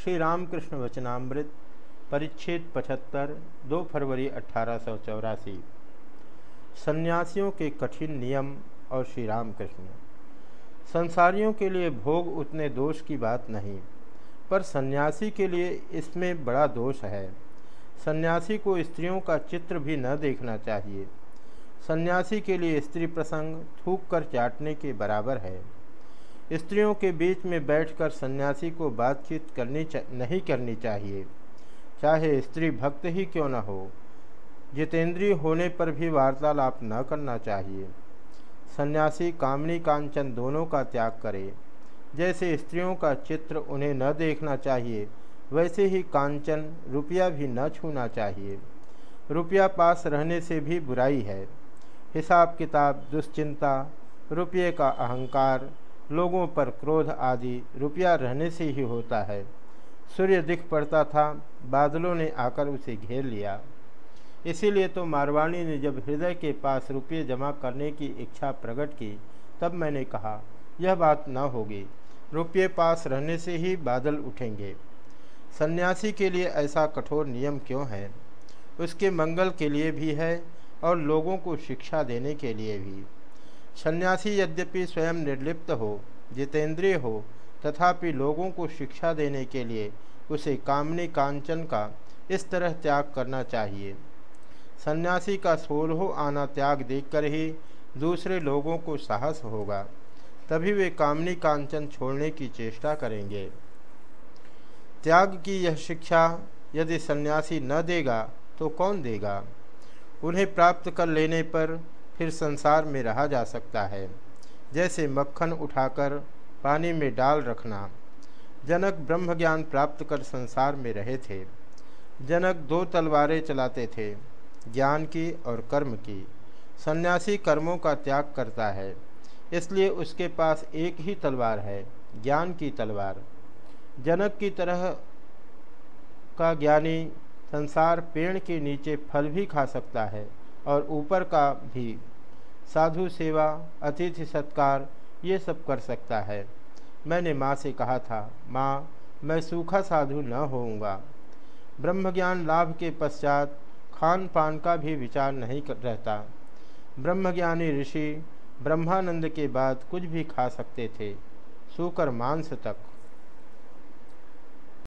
श्री रामकृष्ण वचनामृत, परिच्छेद पचहत्तर, दो फरवरी अठारह सन्यासियों के कठिन नियम और श्री रामकृष्ण संसारियों के लिए भोग उतने दोष की बात नहीं, पर सन्यासी के लिए इसमें बड़ा दोष है। सन्यासी को स्त्रियों का चित्र भी न देखना चाहिए। सन्यासी के लिए स्त्री प्रसंग थूक कर चाटने के बराबर है। स्त्रियों के बीच में बैठकर सन्यासी को बातचीत करनी नहीं करनी चाहिए। चाहे स्त्री भक्त ही क्यों न हो, जितेंद्रीय होने पर भी वार्तालाप न करना चाहिए। सन्यासी कामनी कांचन दोनों का त्याग करे। जैसे स्त्रियों का चित्र उन्हें न देखना चाहिए, वैसे ही कांचन रुपया भी न छूना चाहिए। रुपया पास रहने से भी बुराई है। हिसाब किताब दुश्चिंता, रुपये का अहंकार लोगों पर क्रोध आदि रुपया रहने से ही होता है। सूर्य दिख पड़ता था, बादलों ने आकर उसे घेर लिया। इसीलिए तो मारवाणी ने जब हृदय के पास रुपये जमा करने की इच्छा प्रकट की, तब मैंने कहा, यह बात न होगी। रुपये पास रहने से ही बादल उठेंगे। सन्यासी के लिए ऐसा कठोर नियम क्यों है? उसके मंगल के लिए भी है और लोगों को शिक्षा देने के लिए भी। सन्यासी यद्यपि स्वयं निर्लिप्त हो, जितेंद्रिय हो, तथापि लोगों को शिक्षा देने के लिए उसे कामनी कांचन का इस तरह त्याग करना चाहिए। सन्यासी का सोलहो आना त्याग देखकर ही दूसरे लोगों को साहस होगा, तभी वे कामनी कांचन छोड़ने की चेष्टा करेंगे। त्याग की यह शिक्षा यदि सन्यासी न देगा तो कौन देगा? उन्हें प्राप्त कर लेने पर फिर संसार में रहा जा सकता है। जैसे मक्खन उठाकर पानी में डाल रखना। जनक ब्रह्म ज्ञान प्राप्त कर संसार में रहे थे। जनक दो तलवारें चलाते थे, ज्ञान की और कर्म की। सन्यासी कर्मों का त्याग करता है, इसलिए उसके पास एक ही तलवार है, ज्ञान की तलवार। जनक की तरह का ज्ञानी संसार पेड़ के नीचे फल भी खा सकता है। और ऊपर का भी। साधु सेवा, अतिथि सत्कार, ये सब कर सकता है। मैंने माँ से कहा था, माँ, मैं सूखा साधु न होऊँगा। ब्रह्मज्ञान लाभ के पश्चात खान पान का भी विचार नहीं कर रहता। ब्रह्मज्ञानी ऋषि ब्रह्मानंद के बाद कुछ भी खा सकते थे, सूकर मांस तक।